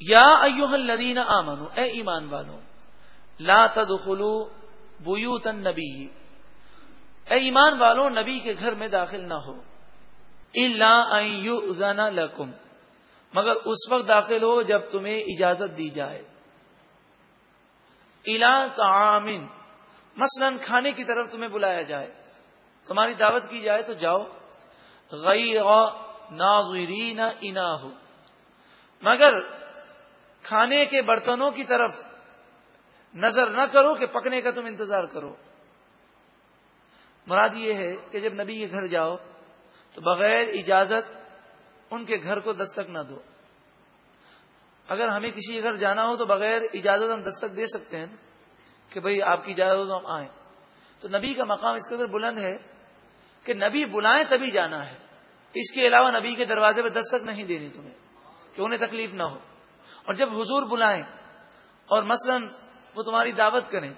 یا ایوہ الذین آمنو اے ایمان والو، لا تدخلو بیوت النبی، اے ایمان والو، نبی کے گھر میں داخل نہ ہو، الا ان یؤذن لکم، مگر اس وقت داخل ہو جب تمہیں اجازت دی جائے۔ الا تعامن مثلا کھانے کی طرف تمہیں بلایا جائے۔ تمہاری دعوت کی جائے تو جاؤ۔ غیر ناظرین انا ہو مگر کھانے کے برتنوں کی طرف نظر نہ کرو کہ پکنے کا تم انتظار کرو۔ مراد یہ ہے کہ جب نبی کے گھر جاؤ تو بغیر اجازت ان کے گھر کو دستک نہ دو۔ اگر ہمیں کسی کے گھر جانا ہو تو بغیر اجازت ہم دستک دے سکتے ہیں کہ بھئی آپ کی اجازت ہو تو ہم آئیں۔ تو نبی کا مقام اس قدر بلند ہے کہ نبی بلائیں تبھی جانا ہے۔ اس کے علاوہ نبی کے دروازے پہ دستک نہیں دینی تمہیں، کہ انہیں تکلیف نہ ہو۔ اور جب حضور بلائیں اور مثلا وہ تمہاری دعوت کریں،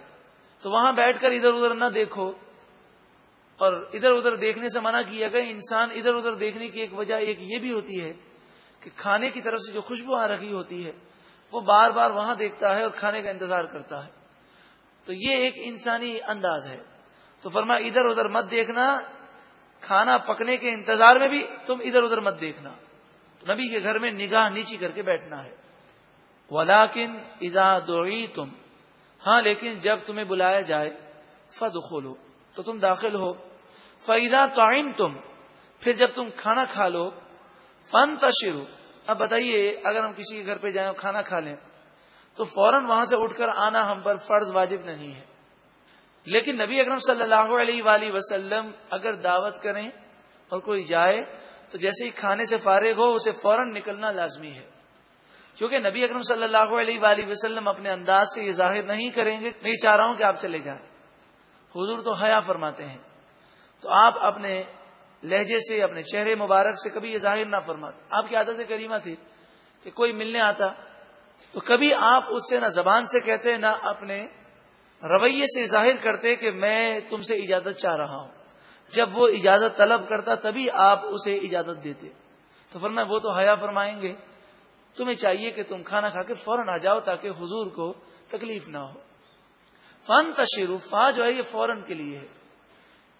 تو وہاں بیٹھ کر ادھر ادھر نہ دیکھو۔ اور ادھر ادھر دیکھنے سے منع کیا گیا، انسان ادھر ادھر دیکھنے کی ایک وجہ ایک یہ بھی ہوتی ہے کہ کھانے کی طرف سے جو خوشبو آ رہی ہوتی ہے، وہ بار بار وہاں دیکھتا ہے اور کھانے کا انتظار کرتا ہے۔ تو یہ ایک انسانی انداز ہے۔ تو فرما ادھر ادھر مت دیکھنا، کھانا پکنے کے انتظار میں بھی تم ادھر ادھر مت دیکھنا۔ نبی کے گھر میں نگاہ نیچی کر کے بیٹھنا ہے۔ ولاکن ادا دوڑی تم ہاں لیکن جب تمہیں بلایا جائے فد کھولو تو تم داخل ہو۔ فیدا تعین تم پھر جب تم کھانا کھا لو فن تشرو اب بتائیے، اگر ہم کسی کے گھر پہ جائیں کھانا کھا لیں، تو فوراً وہاں سے اٹھ کر آنا ہم پر فرض واجب نہیں ہے۔ لیکن نبی اکرم صلی اللہ علیہ وآلہ وسلم اگر دعوت کریں اور کوئی جائے، تو جیسے ہی کھانے سے فارغ ہو، اسے فوراً نکلنا لازمی ہے۔ کیونکہ نبی اکرم صلی اللہ علیہ وآلہ وسلم اپنے انداز سے یہ ظاہر نہیں کریں گے میں چاہ رہا ہوں کہ آپ چلے جائیں۔ حضور تو حیا فرماتے ہیں۔ تو آپ اپنے لہجے سے، اپنے چہرے مبارک سے کبھی یہ ظاہر نہ فرماتے آپ کی عادت کریمہ تھی کہ کوئی ملنے آتا تو کبھی آپ اس سے نہ زبان سے کہتے، نہ اپنے رویے سے ظاہر کرتے کہ میں تم سے اجازت چاہ رہا ہوں۔ جب وہ اجازت طلب کرتا تبھی آپ اسے اجازت دیتے۔ تو فرمائے وہ تو حیا فرمائیں گے۔ تمہیں چاہیے کہ تم کھانا کھا کے فوراً آ جاؤ تاکہ حضور کو تکلیف نہ ہو۔ فن فا جو ہے یہ فوراً کے لیے ہے۔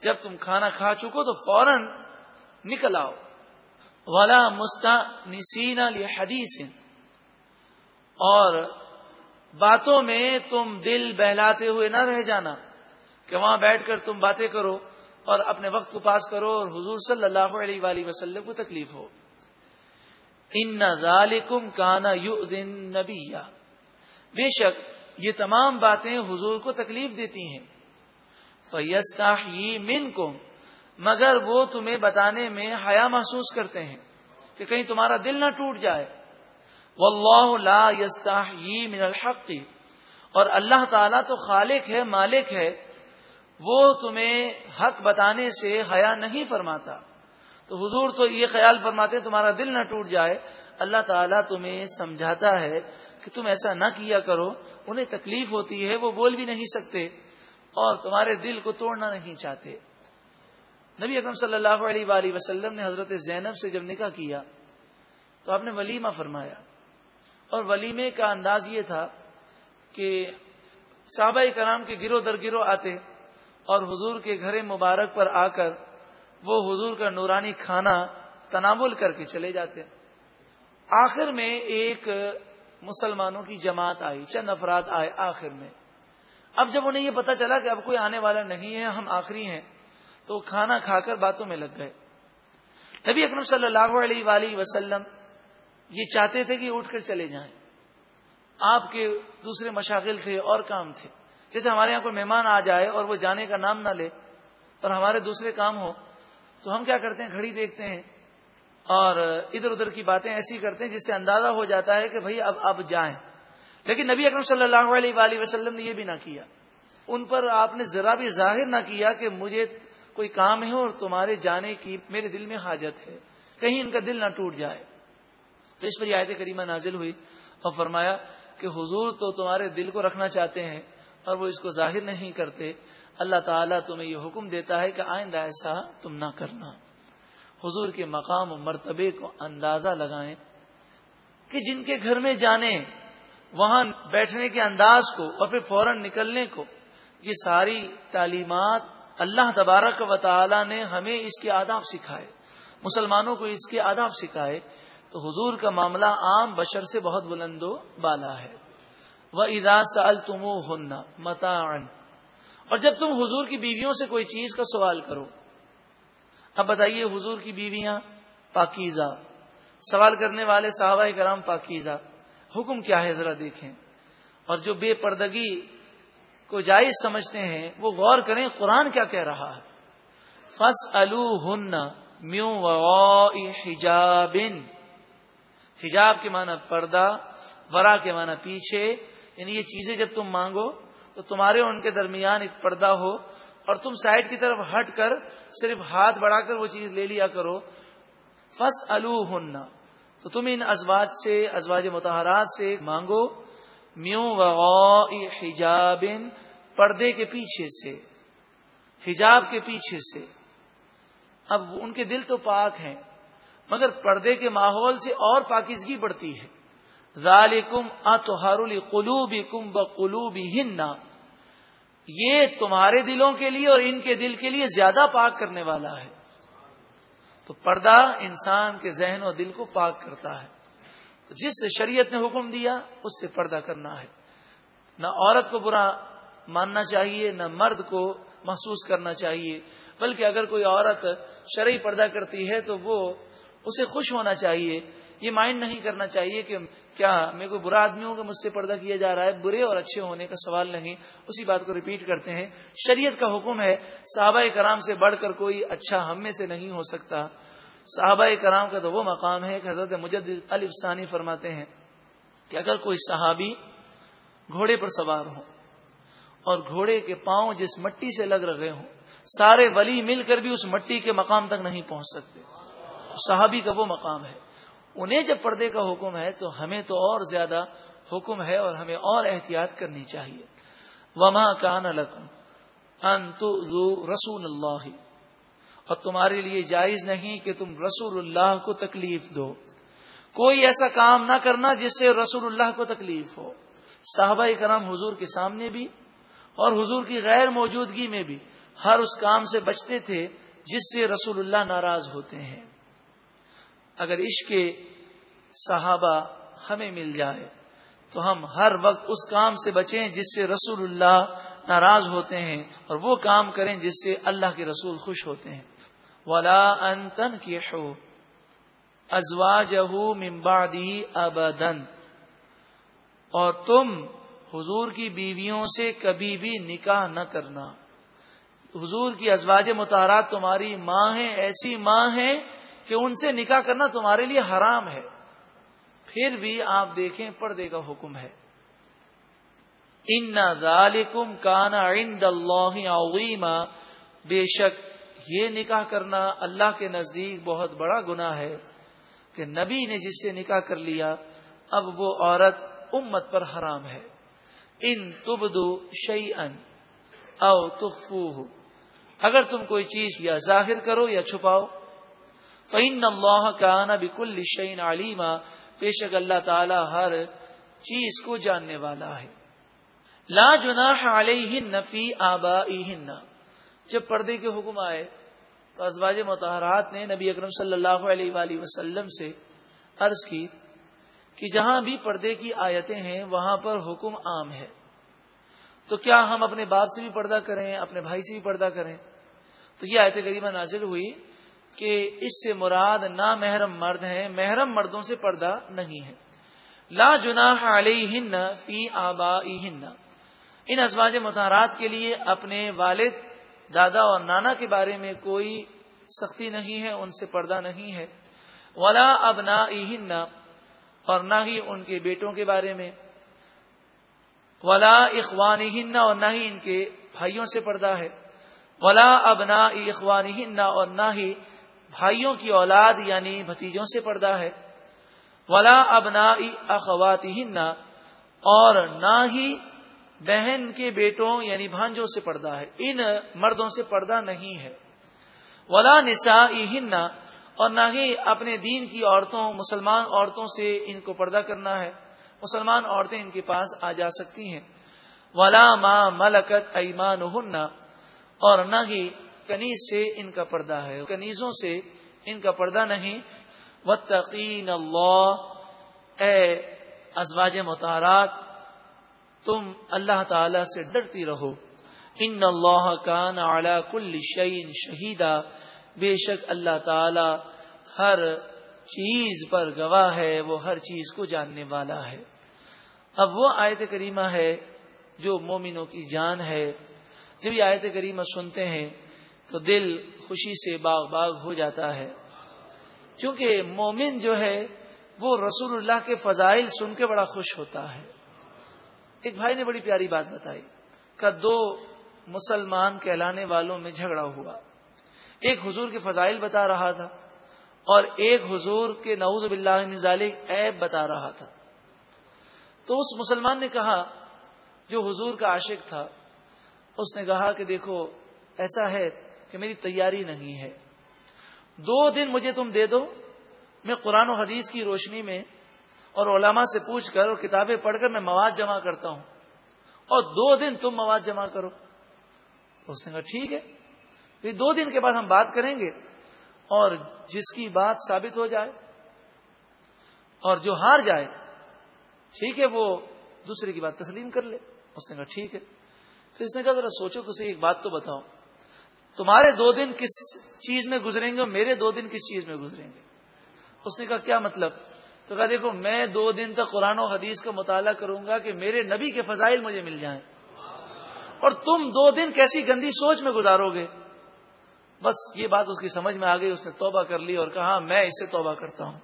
جب تم کھانا کھا چکو تو فوراً نکل آؤ۔ والا مستا نسین حدیث اور باتوں میں تم دل بہلاتے ہوئے نہ رہ جانا کہ وہاں بیٹھ کر تم باتیں کرو اور اپنے وقت کو پاس کرو اور حضور صلی اللہ علیہ وآلہ وسلم کو تکلیف ہو۔ ان ذالکم کانا یو نبی بے شک، یہ تمام باتیں حضور کو تکلیف دیتی ہیں۔ فیستا من مگر وہ تمہیں بتانے میں حیا محسوس کرتے ہیں کہ کہیں تمہارا دل نہ ٹوٹ جائے۔ واللہ لا یستحیی من الحق۔ اور اللہ تعالیٰ تو خالق ہے، مالک ہے۔ وہ تمہیں حق بتانے سے حیا نہیں فرماتا۔ تو حضور تو یہ خیال فرماتے تمہارا دل نہ ٹوٹ جائے۔ اللہ تعالیٰ تمہیں سمجھاتا ہے کہ تم ایسا نہ کیا کرو، انہیں تکلیف ہوتی ہے، وہ بول بھی نہیں سکتے اور تمہارے دل کو توڑنا نہیں چاہتے۔ نبی اکرم صلی اللہ علیہ وآلہ وسلم نے حضرت زینب سے جب نکاح کیا تو آپ نے ولیمہ فرمایا۔ اور ولیمے کا انداز یہ تھا کہ صحابہ کرام کے گرو در گرو آتے اور حضور کے گھر مبارک پر آ کر وہ حضور کا نورانی کھانا تناول کر کے چلے جاتے آخر میں ایک مسلمانوں کی جماعت آئی، چند افراد آئے آخر میں۔ اب جب انہیں یہ پتا چلا کہ اب کوئی آنے والا نہیں ہے، ہم آخری ہیں، تو کھانا کھا کر باتوں میں لگ گئے۔ نبی اکرم صلی اللہ علیہ وآلہ وسلم یہ چاہتے تھے کہ اٹھ کر چلے جائیں۔ آپ کے دوسرے مشاغل تھے، اور کام تھے۔ جیسے ہمارے یہاں کوئی مہمان آ جائے اور وہ جانے کا نام نہ لے اور ہمارے دوسرے کام ہو تو ہم کیا کرتے ہیں؟ گھڑی دیکھتے ہیں اور ادھر ادھر کی باتیں ایسی کرتے ہیں جس سے اندازہ ہو جاتا ہے کہ بھائی اب اب جائیں۔ لیکن نبی اکرم صلی اللہ علیہ وآلہ وسلم نے یہ بھی نہ کیا۔ ان پر آپ نے ذرا بھی ظاہر نہ کیا کہ مجھے کوئی کام ہے اور تمہارے جانے کی میرے دل میں حاجت ہے۔ کہیں ان کا دل نہ ٹوٹ جائے۔ تو اس پر یہ آیت کریمہ نازل ہوئی اور فرمایا کہ حضور تو تمہارے دل کو رکھنا چاہتے ہیں۔ اور وہ اس کو ظاہر نہیں کرتے۔ اللہ تعالیٰ تمہیں یہ حکم دیتا ہے کہ آئندہ ایسا تم نہ کرنا۔ حضور کے مقام و مرتبے کو اندازہ لگائیں کہ جن کے گھر میں جانے، وہاں بیٹھنے کے انداز کو اور پھر فوراً نکلنے کو، یہ ساری تعلیمات اللہ تبارک و تعالی نے ہمیں اس کے آداب سکھائے۔ مسلمانوں کو اس کے آداب سکھائے۔ تو حضور کا معاملہ عام بشر سے بہت بلند و بالا ہے۔ وہ ادا سال تم متا اور جب تم حضور کی بیویوں سے کوئی چیز کا سوال کرو، اب بتائیے حضور کی بیویاں پاکیزہ۔ سوال کرنے والے صحابہ کرام پاکیزہ۔ حکم کیا ہے ذرا دیکھیں۔ اور جو بے پردگی کو جائز سمجھتے ہیں، وہ غور کریں قرآن کیا کہہ رہا ہے۔ فس الو ہن میو حجاب۔ حجاب کے معنی پردہ، ورا کے معنی پیچھے۔ یعنی یہ چیزیں جب تم مانگو تو تمہارے ان کے درمیان ایک پردہ ہو اور تم سائڈ کی طرف ہٹ کر صرف ہاتھ بڑھا کر وہ چیز لے لیا کرو۔ فس الو تو تم ان ازواج سے، ازواج متحرات سے مانگو۔ میو حجاب پردے کے پیچھے سے۔ حجاب کے پیچھے سے۔ اب ان کے دل تو پاک ہیں، مگر پردے کے ماحول سے اور پاکیزگی بڑھتی ہے۔ ذالکم اتحر القلوبی کم یہ تمہارے دلوں کے لیے اور ان کے دل کے لیے زیادہ پاک کرنے والا ہے. تو پردہ انسان کے ذہن و دل کو پاک کرتا ہے. تو جس شریعت نے حکم دیا، اس سے پردہ کرنا ہے. نہ عورت کو برا ماننا چاہیے، نہ مرد کو محسوس کرنا چاہیے. بلکہ اگر کوئی عورت شرعی پردہ کرتی ہے، تو وہ اسے خوش ہونا چاہیے یہ مائنڈ نہیں کرنا چاہیے کہ کیا میں کوئی برا آدمی ہوں کہ مجھ سے پردہ کیا جا رہا ہے، برے اور اچھے ہونے کا سوال نہیں۔ اسی بات کو ریپیٹ کرتے ہیں۔ شریعت کا حکم ہے، صحابہ کرام سے بڑھ کر کوئی اچھا ہم میں سے نہیں ہو سکتا۔ صحابہ کرام کا تو وہ مقام ہے کہ حضرت مجد الفسانی فرماتے ہیں کہ اگر کوئی صحابی گھوڑے پر سوار ہو اور گھوڑے کے پاؤں جس مٹی سے لگ رہے ہوں، سارے ولی مل کر بھی اس مٹی کے مقام تک نہیں پہنچ سکتے۔ صحابی کا وہ مقام ہے۔ انہیں جب پردے کا حکم ہے تو ہمیں تو اور زیادہ حکم ہے اور ہمیں اور احتیاط کرنی چاہیے۔ وما کان رسول اللہ اور تمہارے لیے جائز نہیں کہ تم رسول اللہ کو تکلیف دو۔ کوئی ایسا کام نہ کرنا جس سے رسول اللہ کو تکلیف ہو۔ صحابہ کرام حضور کے سامنے بھی اور حضور کی غیر موجودگی میں بھی ہر اس کام سے بچتے تھے جس سے رسول اللہ ناراض ہوتے ہیں۔ اگر عشق صحابہ ہمیں مل جائے، تو ہم ہر وقت اس کام سے بچیں جس سے رسول اللہ ناراض ہوتے ہیں اور وہ کام کریں جس سے اللہ کے رسول خوش ہوتے ہیں۔ ولا انتن کی شو ازوا جہو ممبادی ابدن اور تم حضور کی بیویوں سے کبھی بھی نکاح نہ کرنا۔ حضور کی ازواج متحرات تمہاری ماں ہیں، ایسی ماں ہیں کہ ان سے نکاح کرنا تمہارے لیے حرام ہے۔ پھر بھی آپ دیکھیں، پردے کا حکم ہے۔ ان ذالکم کانا عند اللہ عظیما بے شک یہ نکاح کرنا اللہ کے نزدیک بہت بڑا گنا ہے کہ نبی نے جس سے نکاح کر لیا، اب وہ عورت امت پر حرام ہے۔ ان تبدو شعی ان او تخفو اگر تم کوئی چیز یا ظاہر کرو یا چھپاؤ فعین اللہ کا نبی شعین علیما بے شک اللہ تعالی ہر چیز کو جاننے والا ہے۔ لا جناح علیہ نفی آبا جب پردے کے حکم آئے تو ازواج متحرات نے نبی اکرم صلی اللہ علیہ وآلہ وسلم سے عرض کی کہ جہاں بھی پردے کی آیتیں ہیں، وہاں پر حکم عام ہے۔ تو کیا ہم اپنے باپ سے بھی پردہ کریں، اپنے بھائی سے بھی پردہ کریں؟ تو یہ آیت غریبہ نازل ہوئی۔ کہ اس سے مراد نہ محرم مرد ہیں، محرم مردوں سے پردہ نہیں ہے لا جناح علیہن فی آبا ان ازواج متحرات کے لیے اپنے والد، دادا اور نانا کے بارے میں کوئی سختی نہیں ہے، ان سے پردہ نہیں ہے۔ ولا ابنا اور نہ ہی ان کے بیٹوں کے بارے میں۔ ولا اخوان اور نہ ہی ان کے بھائیوں سے پردہ ہے۔ ولا ابنا اخوان اور نہ ہی بھائیوں کی اولاد یعنی بھتیجوں سے پردہ ہے۔ ولا ابنا اخوات اور نہ ہی بہن کے بیٹوں یعنی بھانجوں سے پردہ ہے۔ ان مردوں سے پردہ نہیں ہے۔ ولا نسا اور نہ ہی اپنے دین کی عورتوں، مسلمان عورتوں سے ان کو پردہ کرنا ہے۔ مسلمان عورتیں ان کے پاس آ جا سکتی ہیں۔ ولا ماں ملکت ایمان اور نہ ہی کنیز سے ان کا پردہ ہے، کنیزوں سے ان کا پردہ نہیں۔ و تقین اللہ اے ازواج متحرات تم اللہ تعالی سے ڈرتی رہو۔ ان اللہ کان اعلی کل شعین شہیدا بے شک اللہ تعالی ہر چیز پر گواہ ہے، وہ ہر چیز کو جاننے والا ہے۔ اب وہ آیت کریمہ ہے جو مومنوں کی جان ہے۔ جب یہ آیت کریمہ سنتے ہیں تو دل خوشی سے باغ باغ ہو جاتا ہے۔ کیونکہ مومن جو ہے، وہ رسول اللہ کے فضائل سن کے بڑا خوش ہوتا ہے۔ ایک بھائی نے بڑی پیاری بات بتائی کہ دو مسلمان کہلانے والوں میں جھگڑا ہوا۔ ایک حضور کے فضائل بتا رہا تھا اور ایک حضور کے نعوذ باللہ نظال عیب بتا رہا تھا۔ تو اس مسلمان نے کہا، جو حضور کا عاشق تھا، اس نے کہا کہ دیکھو، ایسا ہے کہ میری تیاری نہیں ہے۔ دو دن مجھے تم دے دو۔ میں قرآن و حدیث کی روشنی میں اور علماء سے پوچھ کر اور کتابیں پڑھ کر میں مواد جمع کرتا ہوں۔ اور دو دن تم مواد جمع کرو۔ اس نے کہا، ٹھیک ہے۔ پھر دو دن کے بعد ہم بات کریں گے اور جس کی بات ثابت ہو جائے اور جو ہار جائے، ٹھیک ہے، وہ دوسرے کی بات تسلیم کر لے۔ اس نے کہا، ٹھیک ہے۔ پھر اس نے کہا، ذرا سوچو تو ایک بات تو بتاؤ تمہارے دو دن کس چیز میں گزریں گے اور میرے دو دن کس چیز میں گزریں گے؟ اس نے کہا، کیا مطلب؟ تو کہا، دیکھو، میں دو دن تک قرآن و حدیث کا مطالعہ کروں گا کہ میرے نبی کے فضائل مجھے مل جائیں۔ اور تم دو دن کیسی گندی سوچ میں گزارو گے؟ بس یہ بات اس کی سمجھ میں آ گئی، اس نے توبہ کر لی اور کہا ہاں، میں اسے توبہ کرتا ہوں۔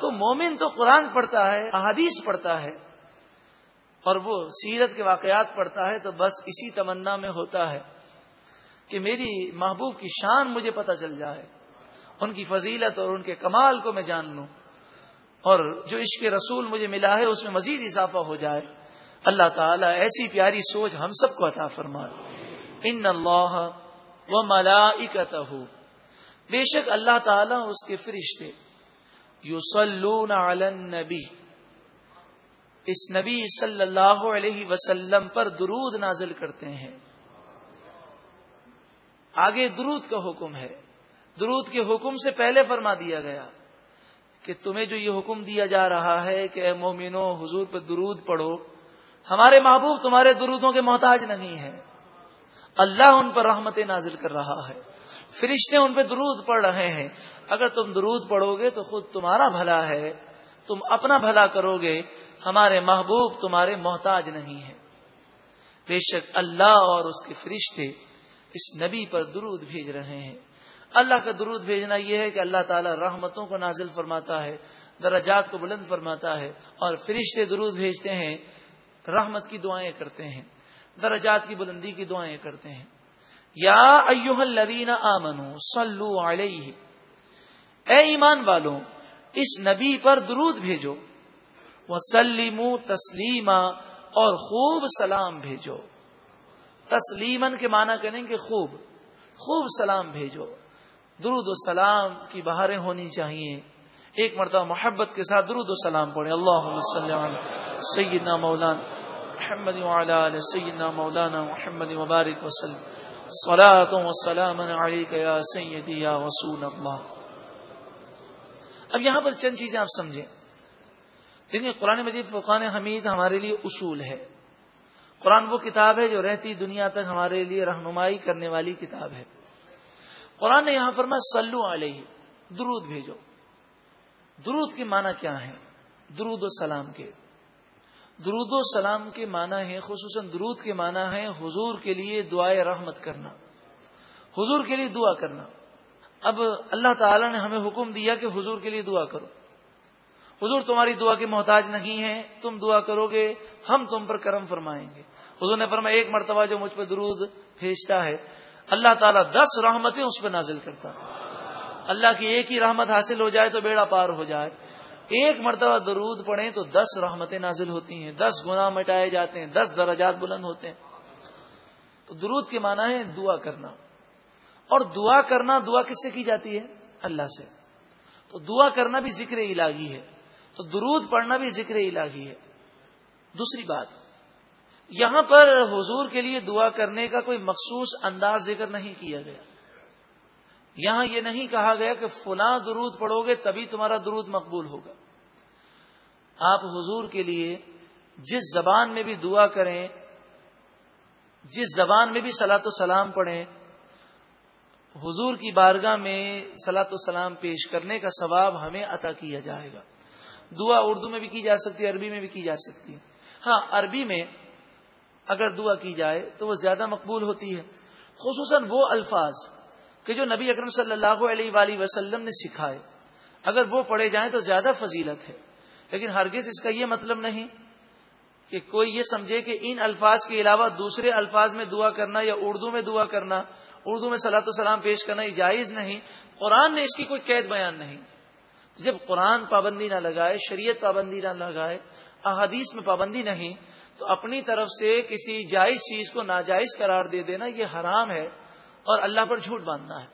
تو مومن تو قرآن پڑھتا ہے، احادیث پڑھتا ہے، اور وہ سیرت کے واقعات پڑھتا ہے، تو بس اسی تمنا میں ہوتا ہے۔ کہ میری محبوب کی شان مجھے پتہ چل جائے، ان کی فضیلت اور ان کے کمال کو میں جان لوں۔ اور جو عشق رسول مجھے ملا ہے، اس میں مزید اضافہ ہو جائے۔ اللہ تعالیٰ ایسی پیاری سوچ ہم سب کو عطا فرمائے۔ ان اللہ و ملا بے شک اللہ تعالیٰ اس کے فرشتے یو سلون نبی اس نبی صلی اللہ علیہ وسلم پر درود نازل کرتے ہیں۔ آگے درود کا حکم ہے۔ درود کے حکم سے پہلے فرما دیا گیا کہ تمہیں جو یہ حکم دیا جا رہا ہے کہ اے مومنو حضور پہ درود پڑھو۔ ہمارے محبوب تمہارے درودوں کے محتاج نہیں ہے اللہ ان پر رحمت نازل کر رہا ہے۔ فرشتے ان پہ درود پڑھ رہے ہیں۔ اگر تم درود پڑھو گے تو خود تمہارا بھلا ہے۔ تم اپنا بھلا کرو گے ہمارے محبوب تمہارے محتاج نہیں ہے بے شک اللہ اور اس کے فرشتے اس نبی پر درود بھیج رہے ہیں۔ اللہ کا درود بھیجنا یہ ہے کہ اللہ تعالیٰ رحمتوں کو نازل فرماتا ہے، درجات کو بلند فرماتا ہے اور فرشتے درود بھیجتے ہیں، رحمت کی دعائیں کرتے ہیں، درجات کی بلندی کی دعائیں کرتے ہیں۔ یا ایوہ الذین آمنو صلو علیہ۔ اے ایمان والوں، اس نبی پر درود بھیجو وہ تسلیما اور خوب سلام بھیجو۔ تسلیمن کے معنی کریں کہ خوب خوب سلام بھیجو۔ درود و سلام کی بہاریں ہونی چاہیے۔ ایک مرتبہ محبت کے ساتھ درود و سلام پڑھے اللہ سیدنا مولانا محمد وعلى سيدنا مولانا محمد مبارک وسلم۔ صلاة وسلام عليك يا سيدي يا رسول اللہ۔ اب یہاں پر چند چیزیں آپ سمجھیں۔ دیکھیں، قرآن مجید فقان حمید ہمارے لیے اصول ہے۔ قرآن وہ کتاب ہے جو رہتی دنیا تک ہمارے لیے رہنمائی کرنے والی کتاب ہے۔ قرآن نے یہاں فرما سلو علیہ، درود بھیجو۔ درود کے معنی کیا ہے درود و سلام کے۔ درود و سلام کے معنی ہے خصوصاً درود کے معنی ہے حضور کے لیے دعائے رحمت کرنا۔ حضور کے لیے دعا کرنا۔ اب اللہ تعالی نے ہمیں حکم دیا کہ حضور کے لیے دعا کرو۔ حضور تمہاری دعا کے محتاج نہیں ہے تم دعا کرو گے ہم تم پر کرم فرمائیں گے۔ حضور نے فرمایا، ایک مرتبہ جو مجھ پہ درود بھیجتا ہے، اللہ تعالیٰ دس رحمتیں اس پہ نازل کرتا اللہ کی ایک ہی رحمت حاصل ہو جائے تو بیڑا پار ہو جائے۔ ایک مرتبہ درود پڑھیں تو دس رحمتیں نازل ہوتی ہیں۔ دس گنا مٹائے جاتے ہیں، دس درجات بلند ہوتے ہیں۔ تو درود کے معنی ہے دعا کرنا۔ اور دعا کرنا، دعا کس سے کی جاتی ہے؟ اللہ سے۔ تو دعا کرنا بھی ذکر الہی ہے۔ تو درود پڑھنا بھی ذکر الہی ہے۔ دوسری بات یہاں پر حضور کے لیے دعا کرنے کا کوئی مخصوص انداز ذکر نہیں کیا گیا۔ یہاں یہ نہیں کہا گیا کہ فلاں درود پڑھو گے تبھی تمہارا درود مقبول ہوگا۔ آپ حضور کے لیے جس زبان میں بھی دعا کریں، جس زبان میں بھی سلاۃ و سلام پڑھیں، حضور کی بارگاہ میں سلاۃ و سلام پیش کرنے کا ثواب ہمیں عطا کیا جائے گا۔ دعا اردو میں بھی کی جا سکتی ہے، عربی میں بھی کی جا سکتی ہے۔ ہاں عربی میں اگر دعا کی جائے تو وہ زیادہ مقبول ہوتی ہے۔ خصوصاً وہ الفاظ کہ جو نبی اکرم صلی اللہ علیہ وآلہ وسلم نے سکھائے۔ اگر وہ پڑھے جائیں تو زیادہ فضیلت ہے۔ لیکن ہرگز اس کا یہ مطلب نہیں کہ کوئی یہ سمجھے کہ ان الفاظ کے علاوہ دوسرے الفاظ میں دعا کرنا یا اردو میں دعا کرنا، اردو میں صلاح السلام پیش کرنا یہ جائز نہیں۔ قرآن نے اس کی کوئی قید بیان نہیں۔ جب قرآن پابندی نہ لگائے، شریعت پابندی نہ لگائے احادیث میں پابندی نہیں، تو اپنی طرف سے کسی جائز چیز کو ناجائز قرار دے دینا یہ حرام ہے اور اللہ پر جھوٹ باندھنا ہے۔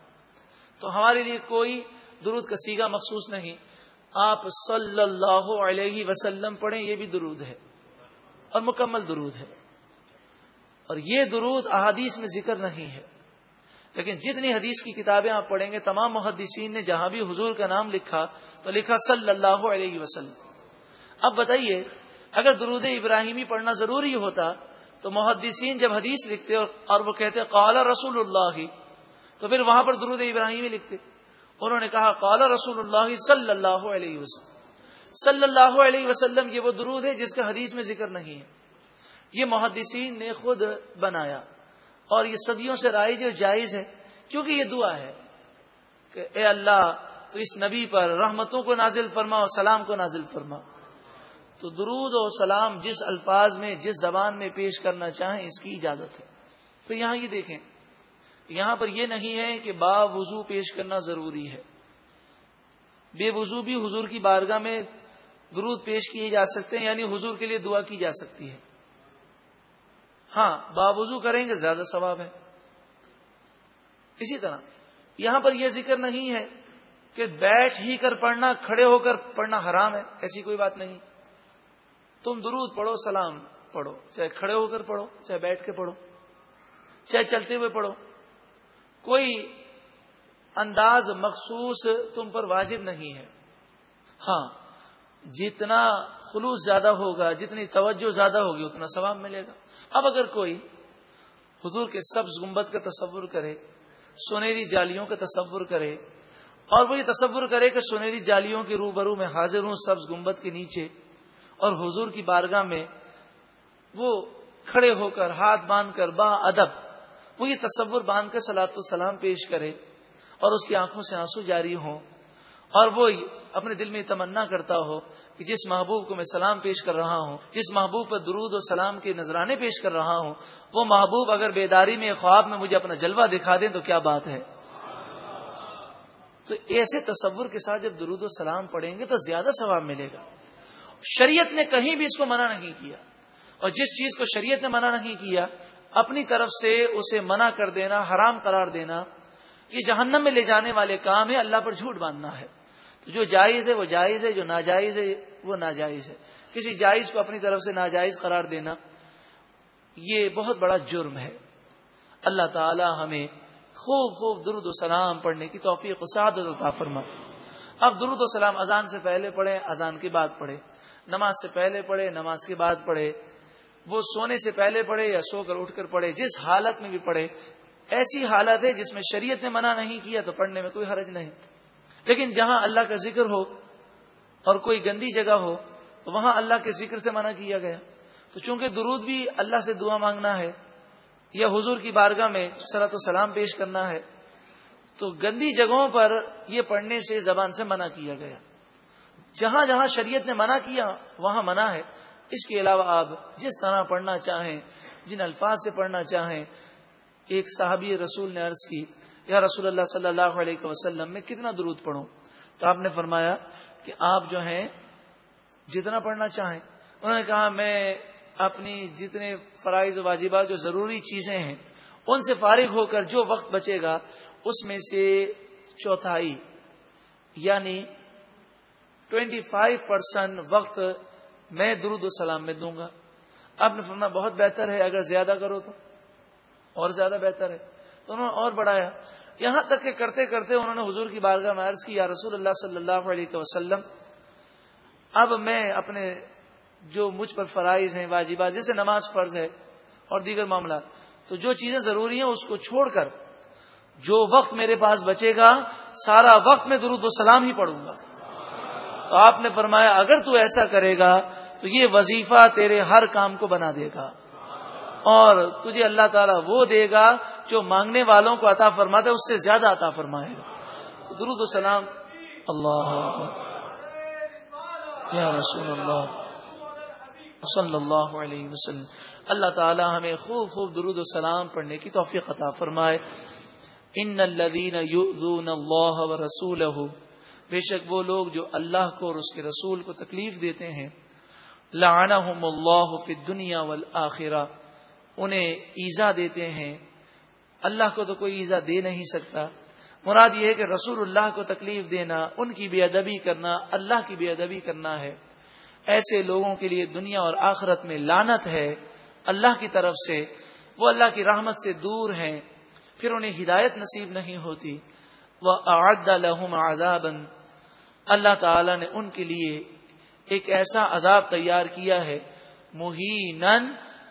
تو ہمارے لیے کوئی درود کا سیگا مخصوص نہیں۔ آپ صلی اللہ علیہ وسلم پڑھیں، یہ بھی درود ہے اور مکمل درود ہے۔ اور یہ درود احادیث میں ذکر نہیں ہے۔ لیکن جتنی حدیث کی کتابیں آپ پڑھیں گے، تمام محدثین نے جہاں بھی حضور کا نام لکھا، تو لکھا صلی اللہ علیہ وسلم۔ اب بتائیے اگر درود ابراہیمی پڑھنا ضروری ہوتا تو محدثین جب حدیث لکھتے اور وہ کہتے، قال رسول اللہ تو پھر وہاں پر درود ابراہیمی لکھتے۔ انہوں نے کہا، قال رسول اللہ صلی اللہ علیہ وسلم. صلی اللہ علیہ وسلم یہ وہ درود ہے جس کا حدیث میں ذکر نہیں ہے۔ یہ محدثین نے خود بنایا۔ اور یہ صدیوں سے رائے جو جائز ہے، کیونکہ یہ دعا ہے کہ اے اللہ تو اس نبی پر رحمتوں کو نازل فرما اور سلام کو نازل فرما۔ تو درود و سلام جس الفاظ میں، جس زبان میں پیش کرنا چاہیں، اس کی اجازت ہے۔ تو یہاں یہ دیکھیں، یہاں پر یہ نہیں ہے کہ با وضو پیش کرنا ضروری ہے۔ بے وضو بھی حضور کی بارگاہ میں درود پیش کیے جا سکتے ہیں یعنی حضور کے لیے دعا کی جا سکتی ہے۔ ہاں با وضو کریں گے، زیادہ ثواب ہے۔ اسی طرح، یہاں پر یہ ذکر نہیں ہے کہ بیٹھ ہی کر پڑھنا، کھڑے ہو کر پڑھنا حرام ہے، ایسی کوئی بات نہیں۔ تم درود پڑھو، سلام پڑھو۔ چاہے کھڑے ہو کر پڑھو، چاہے بیٹھ کے پڑھو، چاہے چلتے ہوئے پڑھو۔ کوئی انداز مخصوص تم پر واجب نہیں ہے۔ ہاں جتنا خلوص زیادہ ہوگا، جتنی توجہ زیادہ ہوگی، اتنا ثواب ملے گا۔ اب اگر کوئی حضور کے سبز گنبد کا تصور کرے سونیری جالیوں کا تصور کرے، اور وہ یہ تصور کرے کہ سونیری جالیوں کے روبرو میں حاضر ہوں، سبز گنبد کے نیچے اور حضور کی بارگاہ میں وہ کھڑے ہو کر ہاتھ باندھ کر با ادب وہ یہ تصور باندھ کر سلاۃ السلام پیش کرے اور اس کی آنکھوں سے آنسو جاری ہوں اور وہ اپنے دل میں تمنا کرتا ہو کہ جس محبوب کو میں سلام پیش کر رہا ہوں، جس محبوب پر درود و سلام کے نذرانے پیش کر رہا ہوں، وہ محبوب اگر بیداری میں، خواب میں مجھے اپنا جلوہ دکھا دیں تو کیا بات ہے؟ تو ایسے تصور کے ساتھ جب درود و سلام پڑھیں گے تو زیادہ ثواب ملے گا۔ شریعت نے کہیں بھی اس کو منع نہیں کیا۔ اور جس چیز کو شریعت نے منع نہیں کیا، اپنی طرف سے اسے منع کر دینا، حرام قرار دینا، یہ جہنم میں لے جانے والے کام ہے، اللہ پر جھوٹ باندھنا ہے۔ تو جو جائز ہے وہ جائز ہے، جو ناجائز ہے وہ ناجائز ہے۔ کسی جائز کو اپنی طرف سے ناجائز قرار دینا، یہ بہت بڑا جرم ہے۔ اللہ تعالی ہمیں خوب خوب درود و سلام پڑھنے کی توفیق و فرما۔ اب درود و سلام اذان سے پہلے پڑھے اذان کے بعد پڑھے نماز سے پہلے پڑھے، نماز کے بعد پڑھے، وہ سونے سے پہلے پڑھے یا سو کر اٹھ کر پڑھے، جس حالت میں بھی پڑھے، ایسی حالت ہے جس میں شریعت نے منع نہیں کیا تو پڑھنے میں کوئی حرج نہیں۔ لیکن جہاں اللہ کا ذکر ہو اور کوئی گندی جگہ ہو، تو وہاں اللہ کے ذکر سے منع کیا گیا۔ تو چونکہ درود بھی اللہ سے دعا مانگنا ہے یا حضور کی بارگاہ میں سرت و سلام پیش کرنا ہے، تو گندی جگہوں پر یہ پڑھنے سے زبان سے منع کیا گیا۔ جہاں جہاں شریعت نے منع کیا وہاں منع ہے۔ اس کے علاوہ آپ جس طرح پڑھنا چاہیں، جن الفاظ سے پڑھنا چاہیں، ایک صحابی رسول نے عرض کی، یا رسول اللہ صلی اللہ علیہ وسلم، میں کتنا درود پڑھوں؟ تو آپ نے فرمایا کہ آپ جو ہیں، جتنا پڑھنا چاہیں۔ انہوں نے کہا، میں اپنی جتنے فرائض و واجبات، جو ضروری چیزیں ہیں، ان سے فارغ ہو کر جو وقت بچے گا، اس میں سے چوتھائی یعنی ٹوینٹی فائیو پرسینٹ وقت میں درود السلام میں دوں گا۔ آپ نے فرمایا بہت بہتر ہے، اگر زیادہ کرو تو۔ اور زیادہ بہتر ہے۔ تو انہوں نے اور بڑھایا۔ یہاں تک کہ کرتے کرتے انہوں نے حضور کی بارگاہ میں عرض کی، یا رسول اللہ صلی اللہ علیہ وسلم، اب میں اپنے جو مجھ پر فرائض ہیں، واجبات، جیسے نماز فرض ہے اور دیگر معاملات، تو جو چیزیں ضروری ہیں اس کو چھوڑ کر، جو وقت میرے پاس بچے گا، سارا وقت میں درود و سلام ہی پڑھوں گا۔ تو آپ نے فرمایا اگر تو ایسا کرے گا تو یہ وظیفہ تیرے ہر کام کو بنا دے گا۔ اور تجھے اللہ تعالیٰ وہ دے گا جو مانگنے والوں کو عطا فرماتا ہے، اس سے زیادہ عطا فرمائے گا۔ تو درود و سلام۔ اللہ یا رسول اللہ۔ صلی اللہ علیہ وسلم۔ اللہ تعالی ہمیں خوب خوب درود و سلام پڑھنے کی توفیق عطا فرمائے۔ ان الذين يؤذون الله ورسوله بے شک وہ لوگ جو اللہ کو اور اس کے رسول کو تکلیف دیتے ہیں لعنهم الله في الدنيا والاخره انہیں ایزا دیتے ہیں۔ اللہ کو تو کوئی ایزا دے نہیں سکتا۔ مراد یہ ہے کہ رسول اللہ کو تکلیف دینا، ان کی بے ادبی کرنا، اللہ کی بے ادبی کرنا ہے۔ ایسے لوگوں کے لیے دنیا اور آخرت میں لانت ہے۔ اللہ کی طرف سے، وہ اللہ کی رحمت سے دور ہیں۔ پھر انہیں ہدایت نصیب نہیں ہوتی۔ وہ اعد لہم عذاب اللہ تعالی نے ان کے لیے ایک ایسا عذاب تیار کیا ہے مہین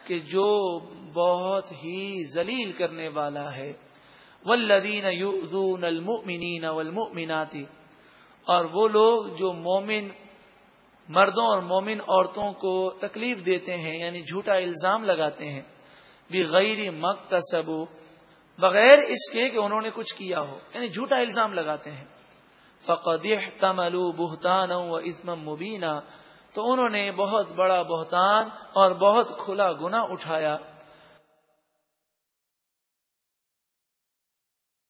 کہ جو بہت ہی ذلیل کرنے والا ہے۔ والذین یؤذون المؤمنین والمؤمنات۔ اور وہ لوگ جو مومن مردوں اور مومن عورتوں کو تکلیف دیتے ہیں یعنی جھوٹا الزام لگاتے ہیں۔ بغیر مقتصب بغیر اس کے کہ انہوں نے کچھ کیا ہو یعنی جھوٹا الزام لگاتے ہیں۔ فقد تملو بہتان و اسم مبینہ تو انہوں نے بہت بڑا بہتان اور بہت کھلا گنا اٹھایا۔